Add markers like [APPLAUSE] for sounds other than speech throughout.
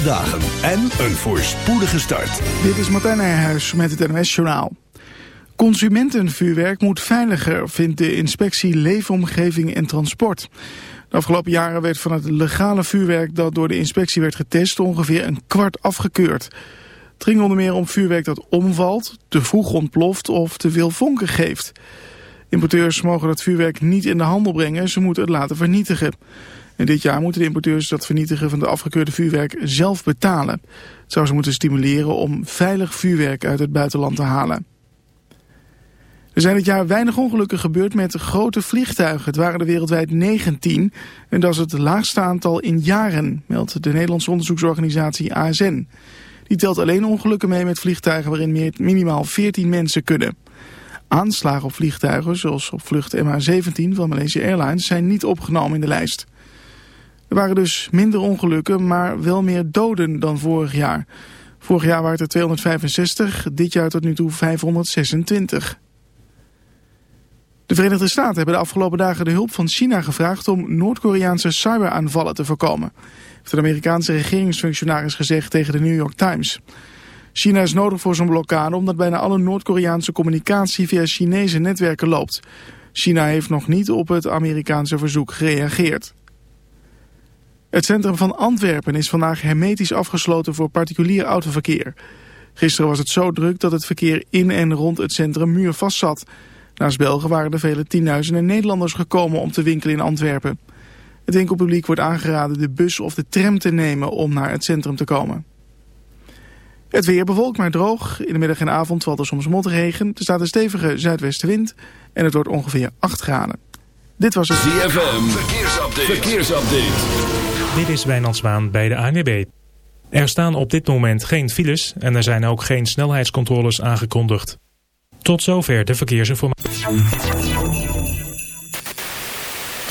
fijne dagen en een voorspoedige start. Dit is Martijn Nijhuis met het NOS Journaal. Consumentenvuurwerk moet veiliger, vindt de inspectie Leefomgeving en Transport. De afgelopen jaren werd van het legale vuurwerk dat door de inspectie werd getest ongeveer een kwart afgekeurd. Het ging onder meer om vuurwerk dat omvalt, te vroeg ontploft of te veel vonken geeft. Importeurs mogen dat vuurwerk niet in de handel brengen, ze moeten het laten vernietigen. En dit jaar moeten de importeurs dat vernietigen van de afgekeurde vuurwerk zelf betalen. Het zou ze moeten stimuleren om veilig vuurwerk uit het buitenland te halen. Er zijn dit jaar weinig ongelukken gebeurd met grote vliegtuigen. Het waren er wereldwijd 19 en dat is het laagste aantal in jaren, meldt de Nederlandse onderzoeksorganisatie ASN. Die telt alleen ongelukken mee met vliegtuigen waarin minimaal 14 mensen kunnen. Aanslagen op vliegtuigen, zoals op vlucht MH17 van Malaysia Airlines, zijn niet opgenomen in de lijst. Er waren dus minder ongelukken, maar wel meer doden dan vorig jaar. Vorig jaar waren het er 265, dit jaar tot nu toe 526. De Verenigde Staten hebben de afgelopen dagen de hulp van China gevraagd om Noord-Koreaanse cyberaanvallen te voorkomen. Heeft een Amerikaanse regeringsfunctionaris gezegd tegen de New York Times. China is nodig voor zo'n blokkade omdat bijna alle Noord-Koreaanse communicatie via Chinese netwerken loopt. China heeft nog niet op het Amerikaanse verzoek gereageerd. Het centrum van Antwerpen is vandaag hermetisch afgesloten voor particulier autoverkeer. Gisteren was het zo druk dat het verkeer in en rond het centrum muurvast zat. Naast Belgen waren er vele tienduizenden Nederlanders gekomen om te winkelen in Antwerpen. Het winkelpubliek wordt aangeraden de bus of de tram te nemen om naar het centrum te komen. Het weer bewolkt maar droog. In de middag en avond valt er soms motregen. Er staat een stevige zuidwestenwind en het wordt ongeveer 8 graden. Dit was het ZFM. Verkeersupdate. Verkeersupdate. Dit is Wijnand Zwaan bij de ANWB. Er staan op dit moment geen files en er zijn ook geen snelheidscontroles aangekondigd. Tot zover de verkeersinformatie.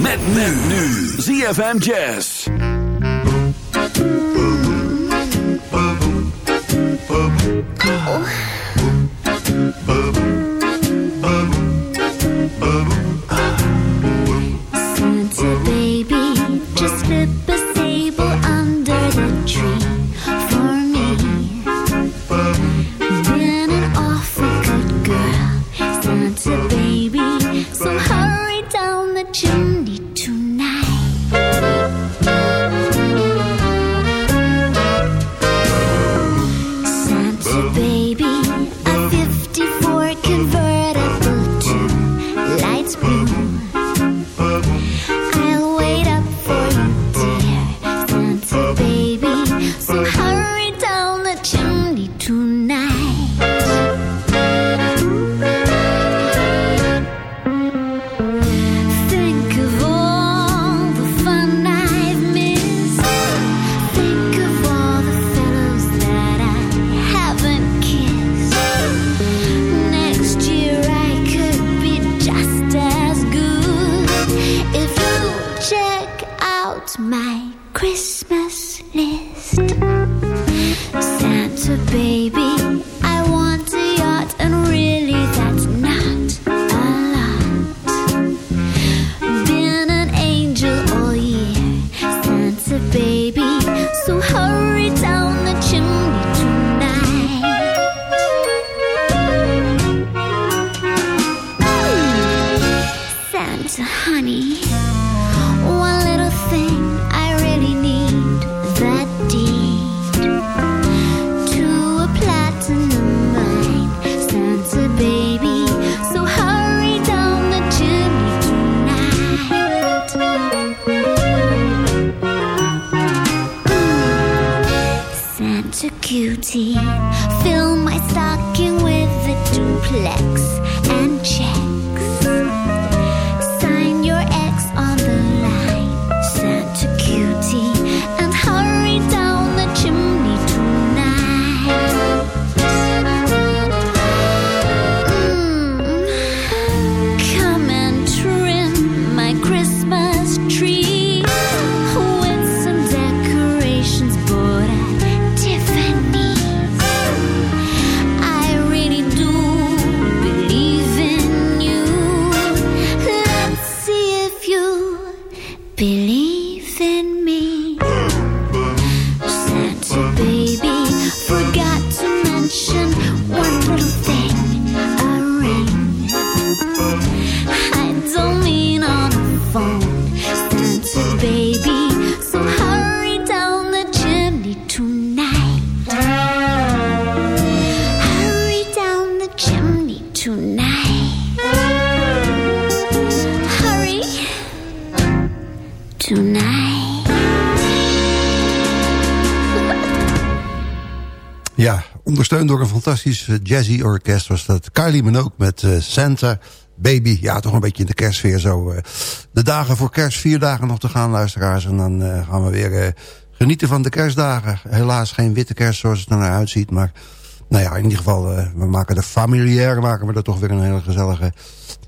Met men nu. ZFM Jazz. Santa Santa honey, one little thing I really need. That deed. To a platinum mine, Santa baby. So hurry down the chimney tonight. Santa cutie, jazzy orkest was dat. Kylie Minogue met eh, Santa Baby. Ja, toch een beetje in de kerstsfeer zo. eh. de dagen voor kerst, vier dagen nog te gaan, luisteraars. En dan eh, gaan we weer genieten van de kerstdagen. Helaas geen witte kerst zoals het er naar uitziet. Maar nou ja, in ieder geval, we maken er familiair, maken we er toch weer een hele gezellige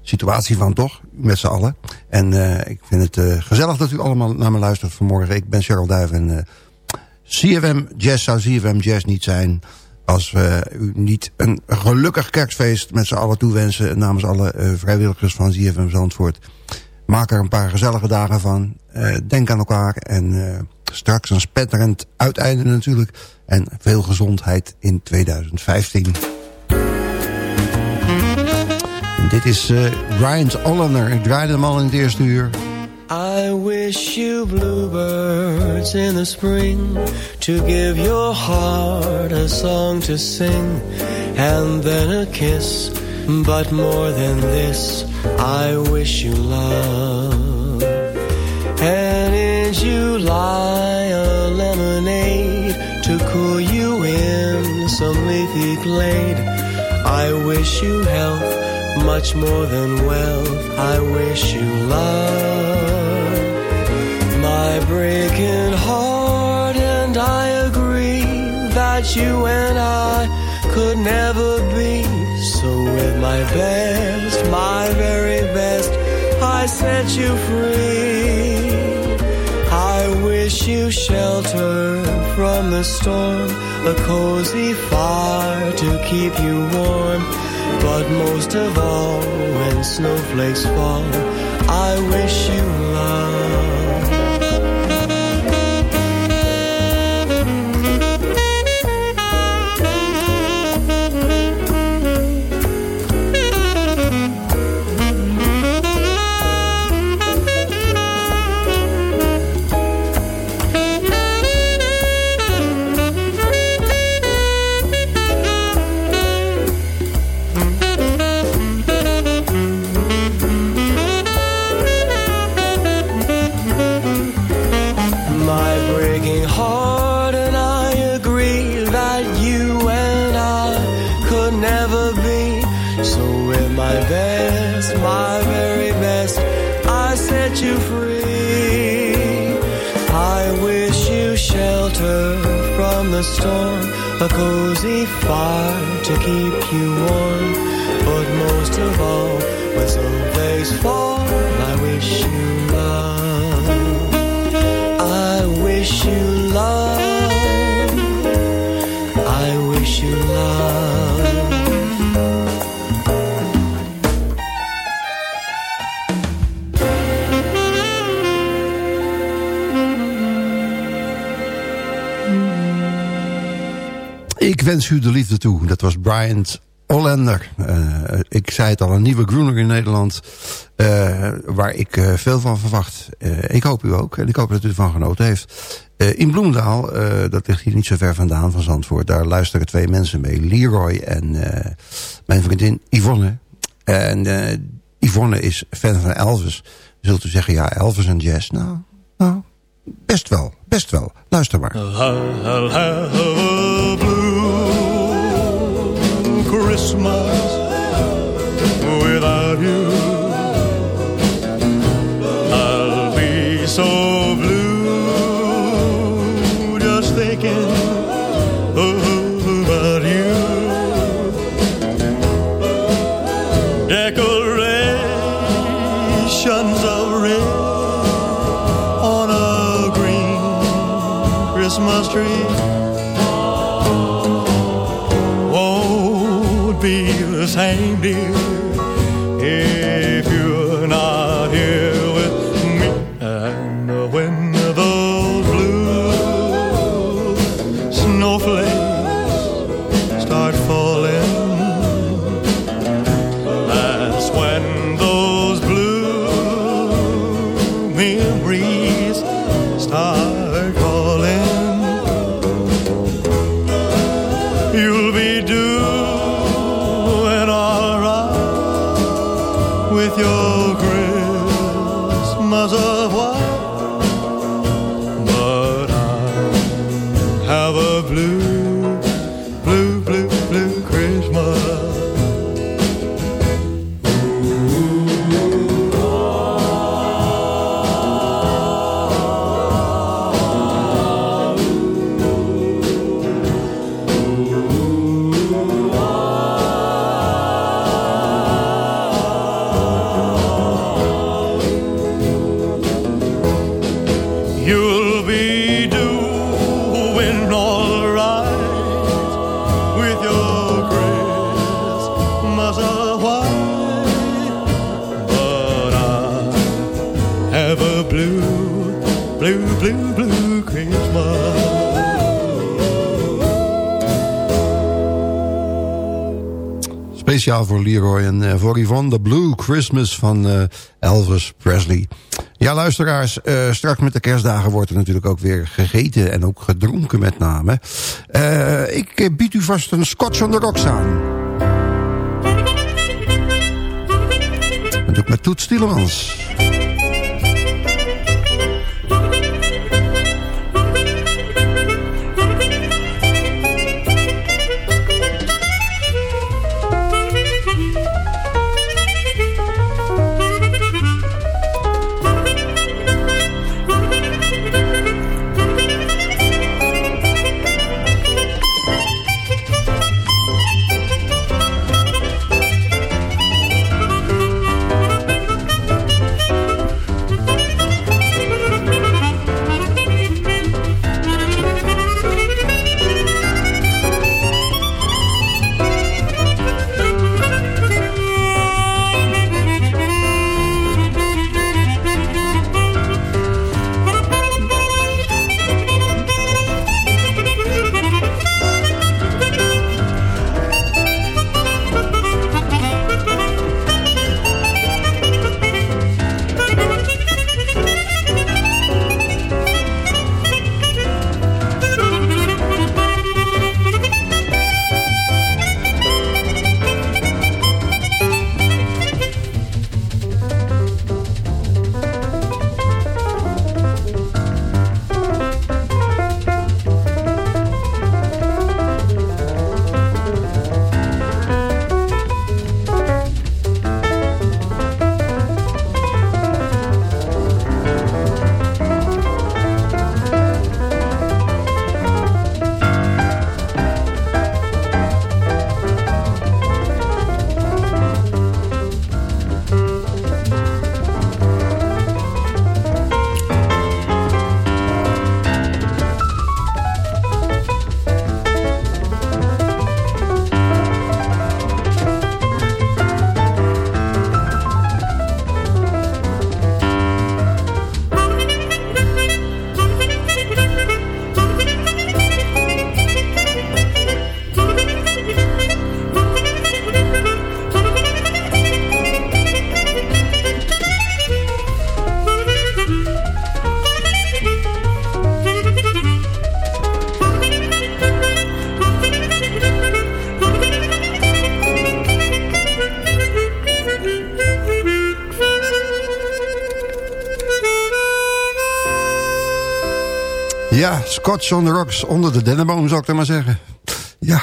situatie van, toch? Met z'n allen. En ik vind het gezellig dat u allemaal naar me luistert vanmorgen. Ik ben Cheryl Duif en CFM Jazz zou CFM Jazz niet zijn... als we u niet een gelukkig kerstfeest met z'n allen toewensen... namens alle eh, vrijwilligers van CFM Zandvoort. Maak er een paar gezellige dagen van. Eh, denk aan elkaar en eh, straks een spetterend uiteinde natuurlijk. En veel gezondheid in 2015. En dit is eh Ryan's. Ik draaide hem al in het eerste uur. I wish you bluebirds in the spring to give your heart a song to sing and then a kiss. But more than this, I wish you love. And in July, a lemonade to cool you in some leafy glade. I wish you health much more than wealth. I wish you love. Breaking heart and I agree that you and I could never be. So with my best, my very best, I set you free. I wish you shelter from the storm, a cozy fire to keep you warm. But most of all, when snowflakes fall, I wish you love. Liefde toe. Dat was Bryant Hollander. Uh, ik zei het al, een nieuwe groener in Nederland. Uh, waar ik uh, veel van verwacht. ik hoop u ook. En ik hoop dat u ervan genoten heeft. in Bloemendaal, dat ligt hier niet zo ver vandaan van Zandvoort. Daar luisteren twee mensen mee. Leroy en mijn vriendin Yvonne. En Yvonne is fan van Elvis. Zult u zeggen, ja, Elvis en jazz. Nou, nou best wel, best wel. Luister maar. Christmas without you. I'll be so blue just thinking about you. Decorations of red on a green Christmas tree dear, Voor Leroy en uh, voor Yvonne. The Blue Christmas van uh, Elvis Presley. Ja, luisteraars, uh, straks met de kerstdagen wordt er natuurlijk ook weer gegeten en ook gedronken met name. ik bied u vast een Scotch on the Rocks aan. Dat doe met Toet Stielemans. Scotch on the Rocks onder de dennenboom zou ik dan maar zeggen. Ja.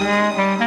Ja,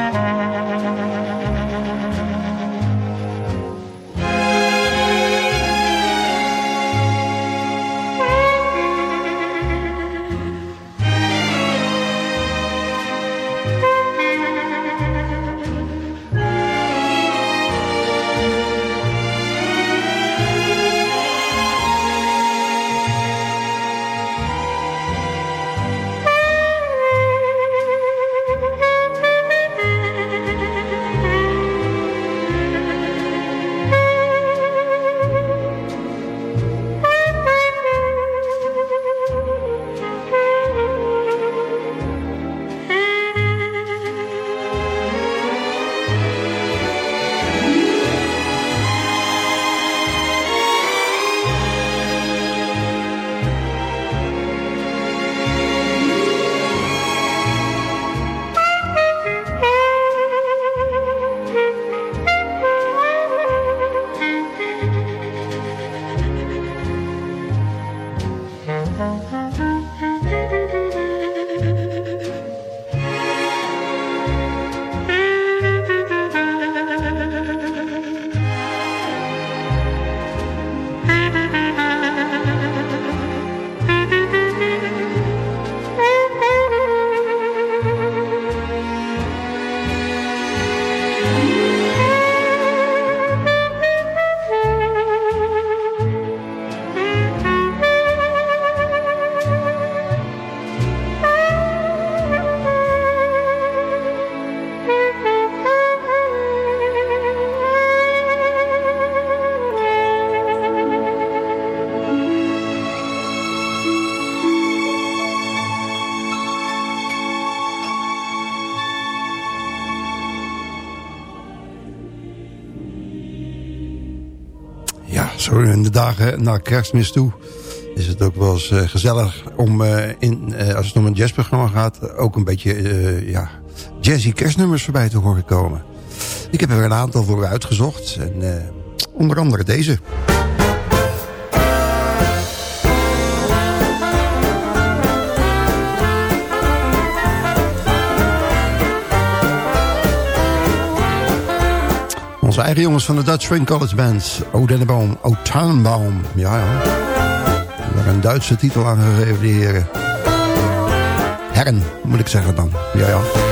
in de dagen naar kerstmis toe is het ook wel eens eh, gezellig om, eh, in, eh, als het om een jazzprogramma gaat... ook een beetje ja, jazzy kerstnummers voorbij te horen komen. Ik heb er een aantal voor uitgezocht. En, onder andere deze. Onze eigen jongens van de Dutch Swing College Band. O Denneboom, O Tannenbaum. Ja, ja. Daar een Duitse titel aan gegeven, die heren. Herren, moet ik zeggen dan. Ja, ja.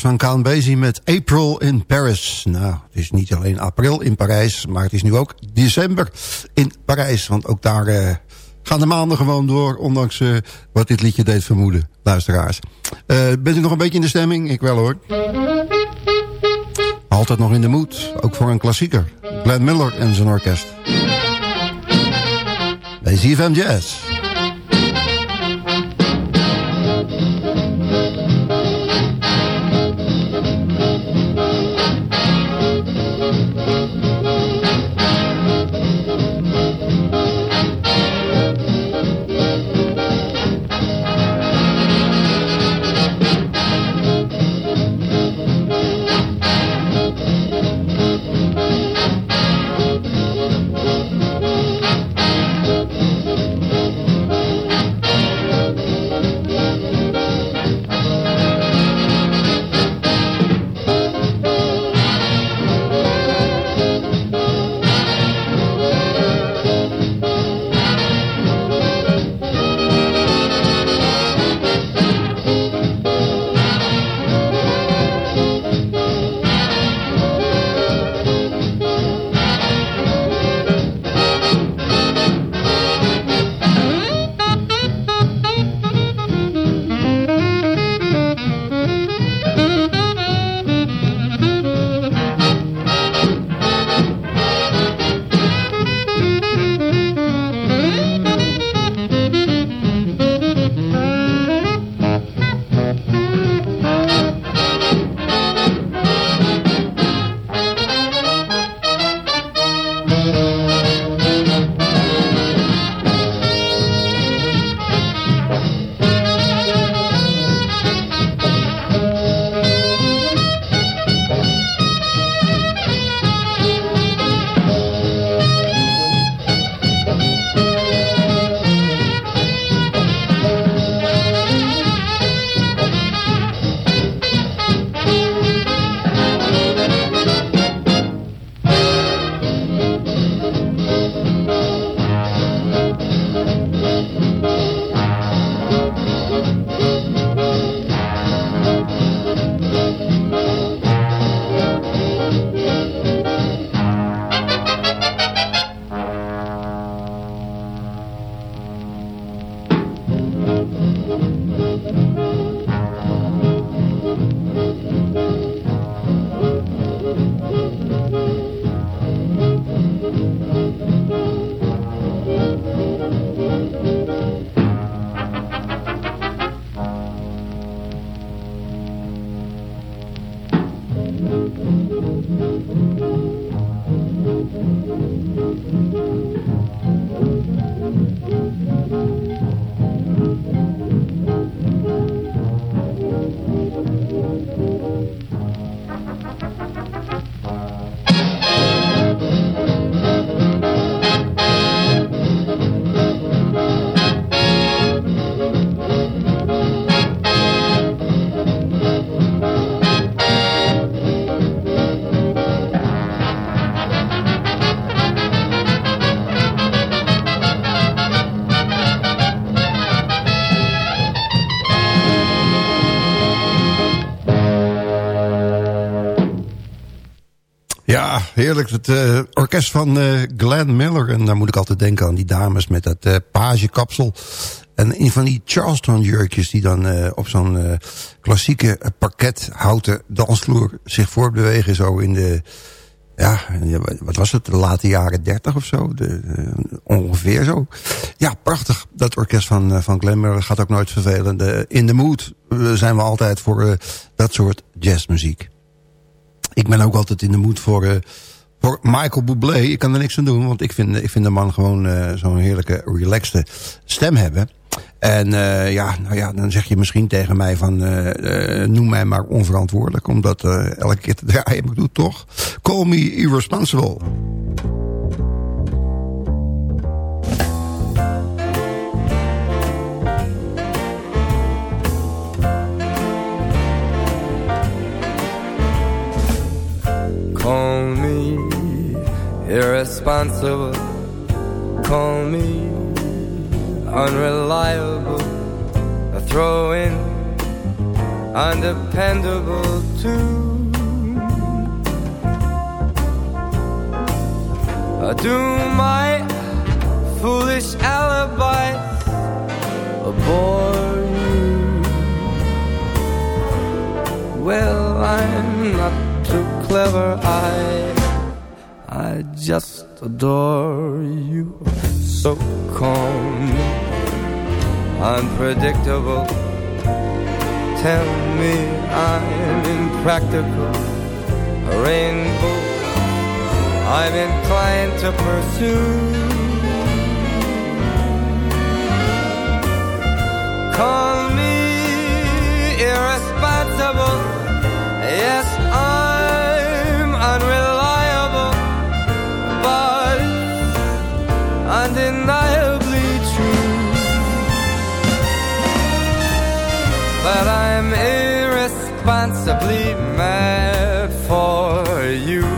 Van Count Basie met April in Paris. Nou, het is niet alleen april in Parijs, maar het is nu ook december in Parijs. Want ook daar eh, gaan de maanden gewoon door, ondanks eh, wat dit liedje deed vermoeden, luisteraars. Eh, bent u nog een beetje in de stemming? Ik wel hoor. Altijd nog in de moed, ook voor een klassieker. Glenn Miller en zijn orkest. Bij ZFM Jazz. Heerlijk. Het uh, orkest van uh, Glenn Miller. En daar moet ik altijd denken aan die dames met dat uh, pagekapsel. En een van die Charleston jurkjes die dan op zo'n klassieke parket houten dansvloer zich voortbewegen. Zo in de, ja, wat was het, de late jaren dertig of zo. De, ongeveer zo. Ja, prachtig. Dat orkest van, van Glenn Miller gaat ook nooit vervelen. In de mood zijn we altijd voor dat soort jazzmuziek. Ik ben ook altijd in de moed voor, voor Michael Bublé. Ik kan er niks aan doen, want ik vind, ik vind de man gewoon uh, zo'n heerlijke, relaxte stem hebben. En uh, ja, nou ja, dan zeg je misschien tegen mij van... noem mij maar onverantwoordelijk, omdat elke keer te [LAUGHS] draaien ik doe toch. Call me irresponsible. Call irresponsible. Call me unreliable, a throw in, undependable too. I do my foolish alibis bore you. Well, I'm not too clever, I I just adore you. So calm Unpredictable. Tell me I'm impractical. A rainbow I'm inclined to pursue. Come madly mad for you.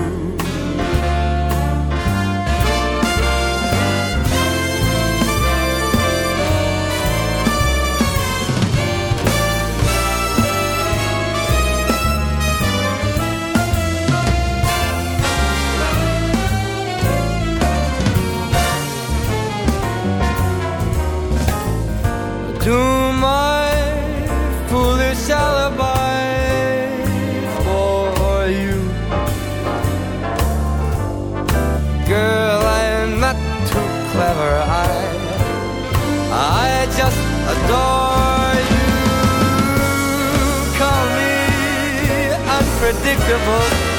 predictable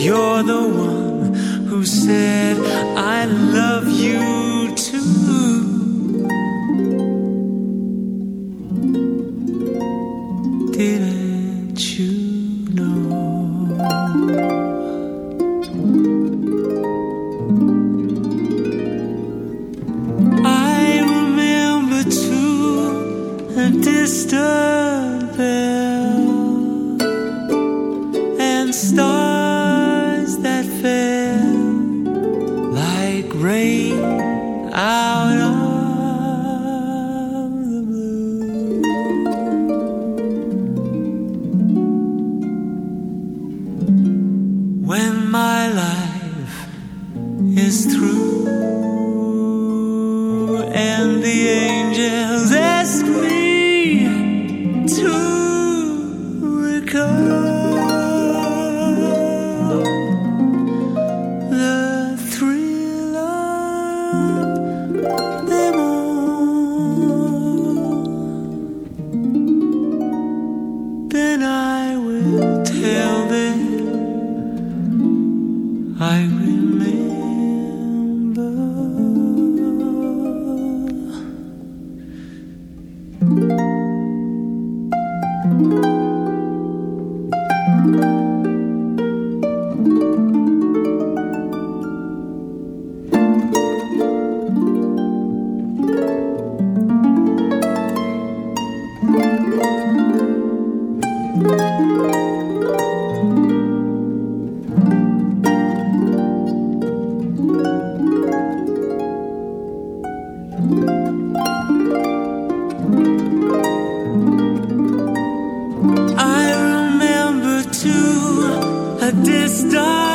You're the one who said, I love you. Remember too a distant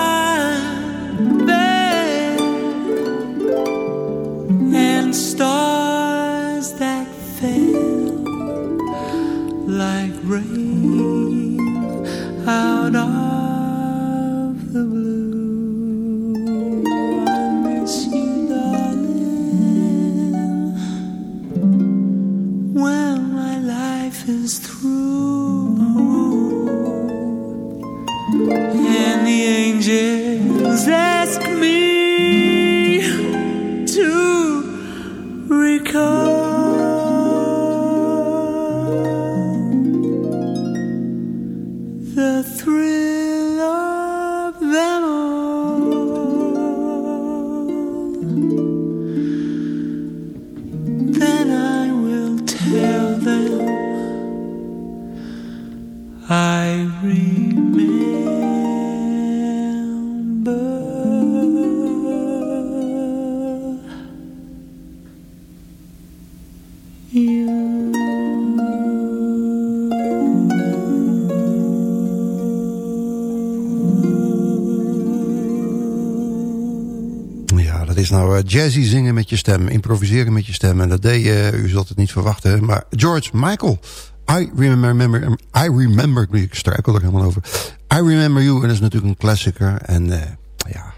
jazzy zingen met je stem, improviseren met je stem. En dat deed je, u zult het niet verwachten, maar George Michael. I remember, I remember, ik struikel er helemaal over. I remember you, en dat is natuurlijk een klassieker. En eh, ja,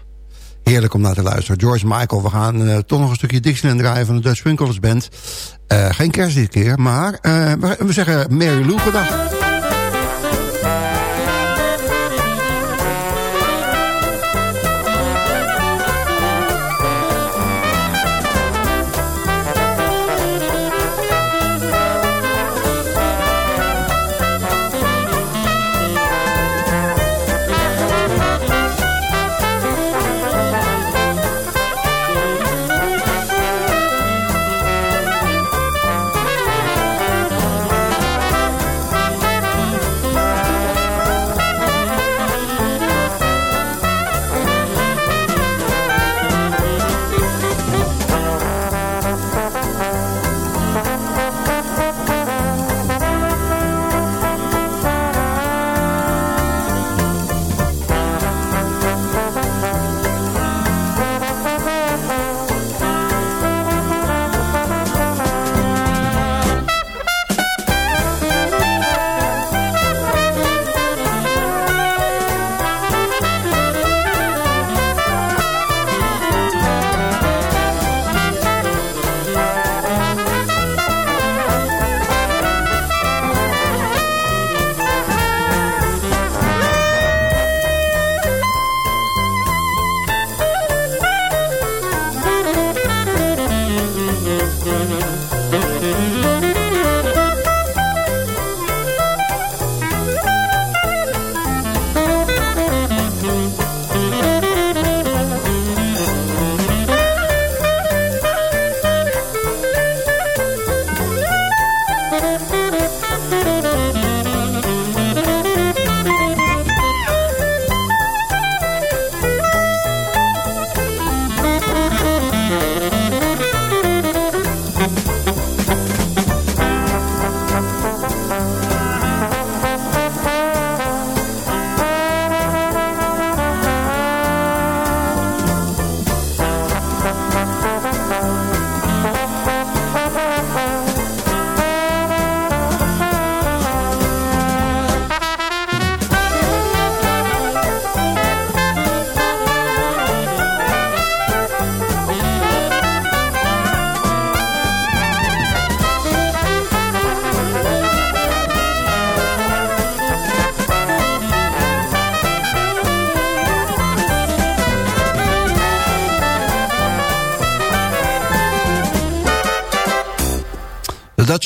heerlijk om naar te luisteren. George Michael, we gaan eh, toch nog een stukje Dixieland draaien van de Dutch Sprinklers Band. Eh, geen kerst dit keer, maar we, we zeggen Mary Lou.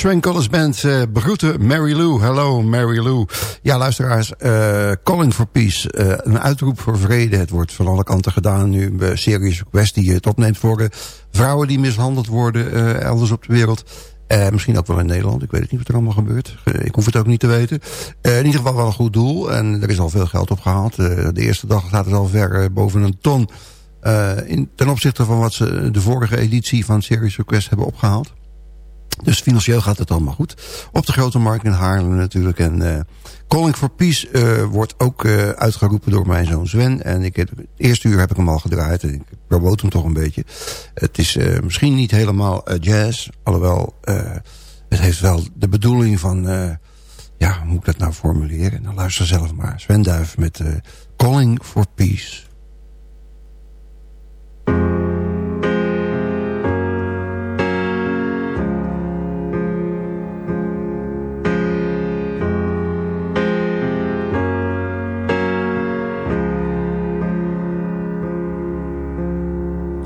Train College Band uh, begroeten Mary Lou. Hello Mary Lou. Ja, luisteraars, uh, Calling for Peace. Uh, een uitroep voor vrede. Het wordt van alle kanten gedaan nu. Een series request die het opneemt voor vrouwen die mishandeld worden elders op de wereld. Eh, misschien ook wel in Nederland. Ik weet het niet wat er allemaal gebeurt. Eh, ik hoef het ook niet te weten. Eh, in ieder geval wel een goed doel. En er is al veel geld opgehaald. De eerste dag staat het al ver boven een ton. in, ten opzichte van wat ze de vorige editie van Serious Request hebben opgehaald. Dus financieel gaat het allemaal goed. Op de Grote Markt in Haarlem natuurlijk. En Calling for Peace uh, wordt ook uh, uitgeroepen door mijn zoon Sven. En ik, het eerste uur heb ik hem al gedraaid. En ik promote hem toch een beetje. Het is uh, misschien niet helemaal jazz. Alhoewel, het heeft wel de bedoeling van... ja, hoe moet ik dat nou formuleren? Nou, luister zelf maar. Sven Duif met Calling for Peace.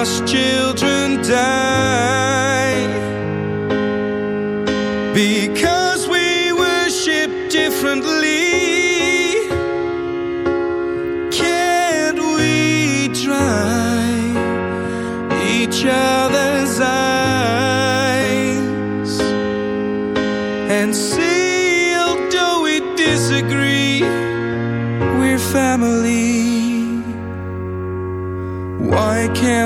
Must children die? Because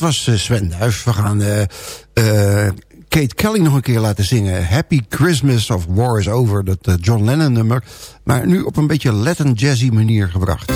Dat was eh, Sven Duif. We gaan eh, eh, Kate Kelly nog een keer laten zingen. Happy Christmas of War is Over. Dat John Lennon nummer. Maar nu op een beetje Latin jazzy manier gebracht.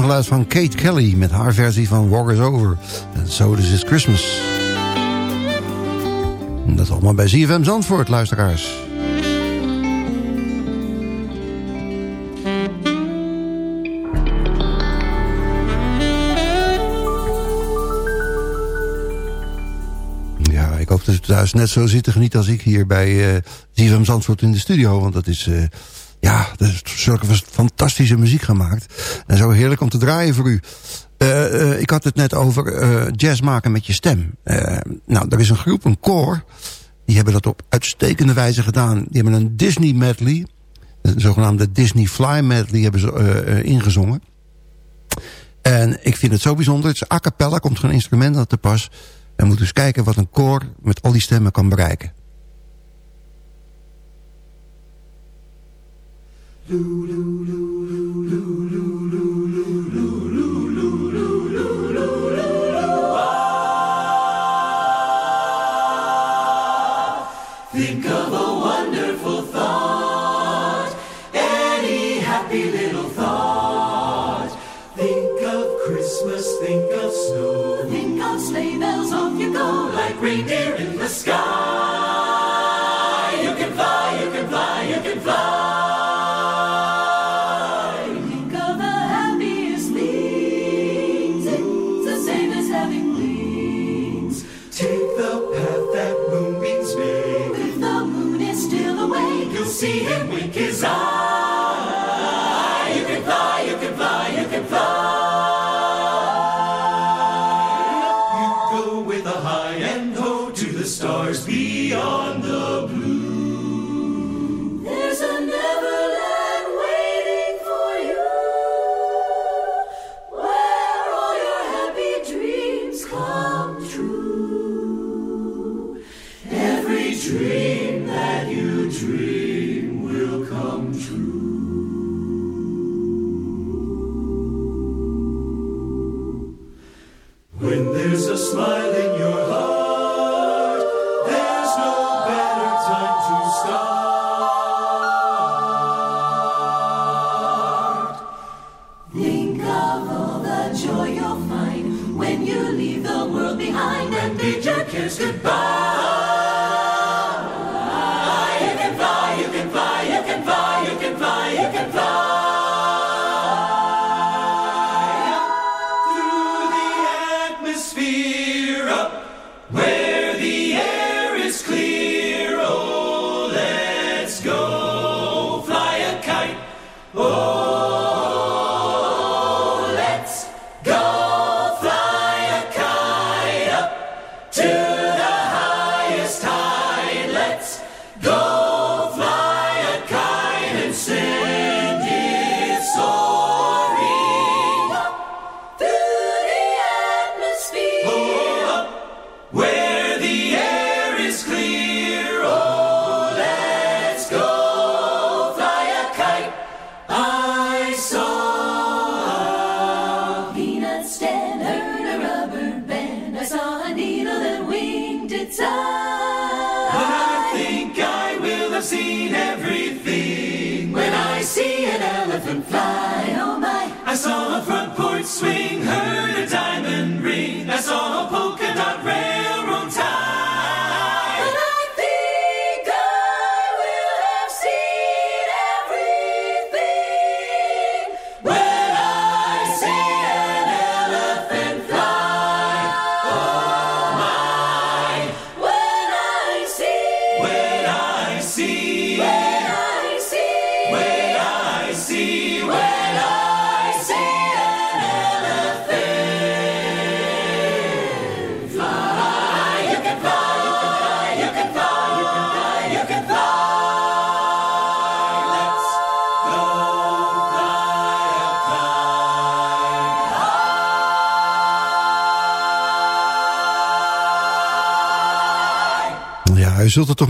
Geluid van Kate Kelly... met haar versie van Walk Is Over. En So This dus Is Christmas. Dat allemaal bij ZFM Zandvoort, luisteraars. ik hoop dat het thuis net zo zit te genieten als ik hier bij eh, uh, ZFM Zandvoort in de studio. Want dat is eh, zulke fantastische muziek gemaakt. En zo heerlijk om te draaien voor u. Eh, eh, ik had het net over eh, jazz maken met je stem. nou, er is een groep, een koor. Die hebben dat op uitstekende wijze gedaan. Die hebben een Disney medley. Een zogenaamde Disney Fly medley hebben ze ingezongen. En ik vind het zo bijzonder. Het is a cappella, komt geen instrument aan te pas. En moet dus kijken wat een koor met al die stemmen kan bereiken. Think of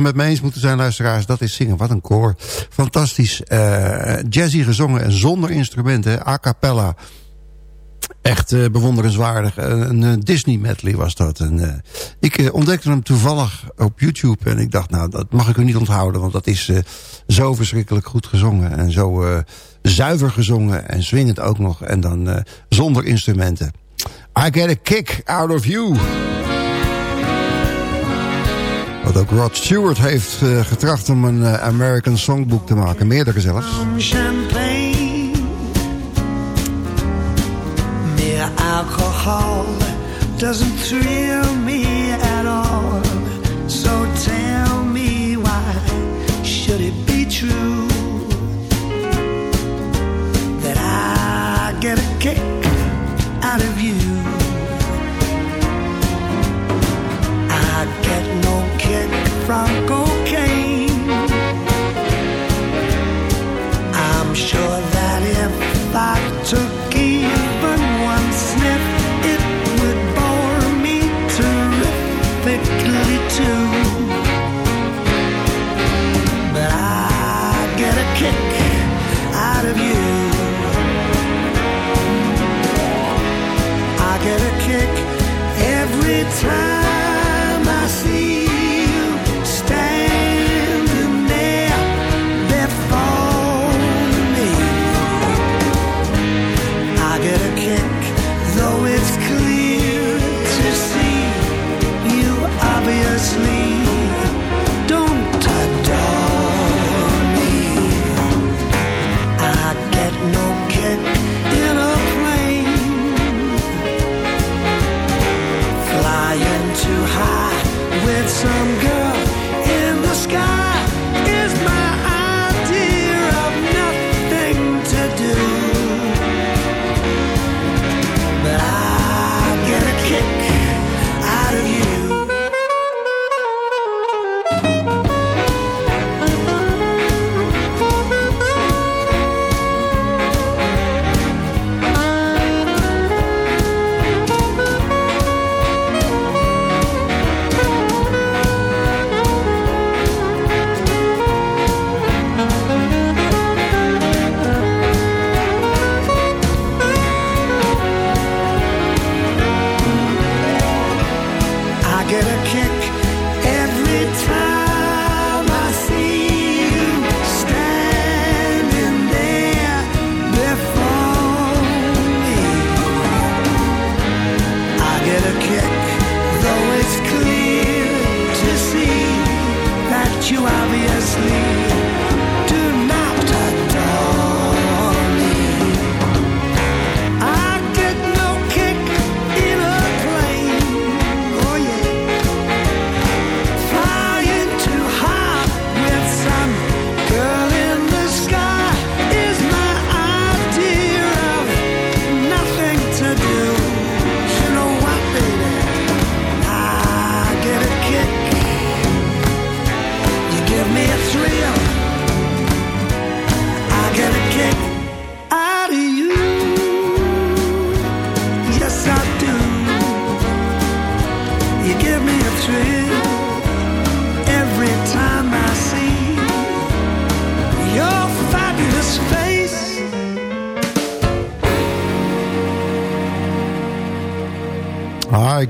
met mij eens moeten zijn, luisteraars. Dat is zingen. Wat een koor. Fantastisch. Uh, jazzy gezongen en zonder instrumenten. A cappella. Echt uh, bewonderenswaardig. Eh, een, Disney medley was dat. En, ik ontdekte hem toevallig op YouTube. En ik dacht, nou, dat mag ik u niet onthouden. Want dat is zo verschrikkelijk goed gezongen. En zo zuiver gezongen. En zwingend ook nog. En dan zonder instrumenten. I get a kick out of you. Wat ook Rod Stewart heeft eh, getracht om een eh, American Songbook te maken. Meerdere zelfs. mere alcohol doesn't me from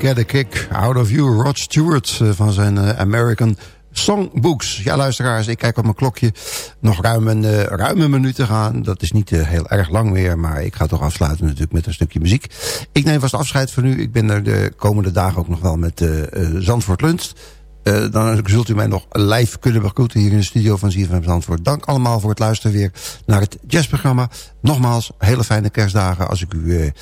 get a kick out of you, Rod Stewart eh, van zijn eh, American Songbooks. Ja, luisteraars, ik kijk op mijn klokje. Nog ruim een, eh, ruim minuut te gaan. Dat is niet heel erg lang meer, maar ik ga toch afsluiten natuurlijk met een stukje muziek. Ik neem vast afscheid van u. Ik ben er de komende dagen ook nog wel met eh, Zandvoort Lunst. Eh, dan zult u mij nog live kunnen begroeten hier in de studio van ZFM Zandvoort. Dank allemaal voor het luisteren weer naar het jazzprogramma. Nogmaals, hele fijne kerstdagen als ik u...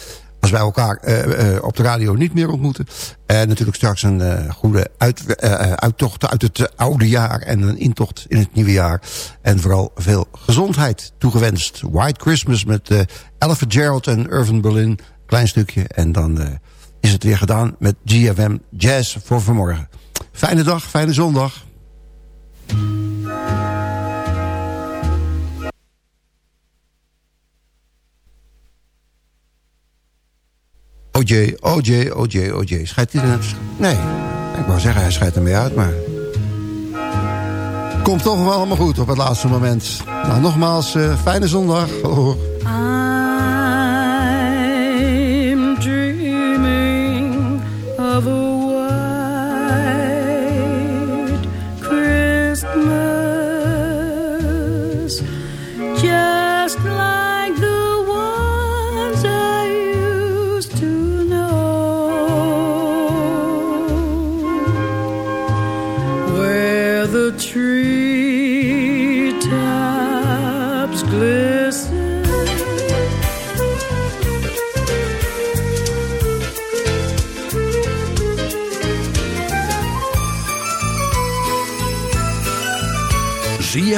als wij elkaar eh, eh, op de radio niet meer ontmoeten. En natuurlijk straks een eh, goede uit, uittocht uit het oude jaar... en een intocht in het nieuwe jaar. En vooral veel gezondheid toegewenst. White Christmas met Ella Gerald en Irvin Berlin. Klein stukje. En dan is het weer gedaan met GFM Jazz voor vanmorgen. Fijne dag, fijne zondag. OJ, OJ, OJ, OJ. Schijt hij er... Nee, ik wou zeggen, hij scheidt ermee uit, maar... Komt toch wel allemaal goed op het laatste moment. Nou, nogmaals, eh, fijne zondag. Ho.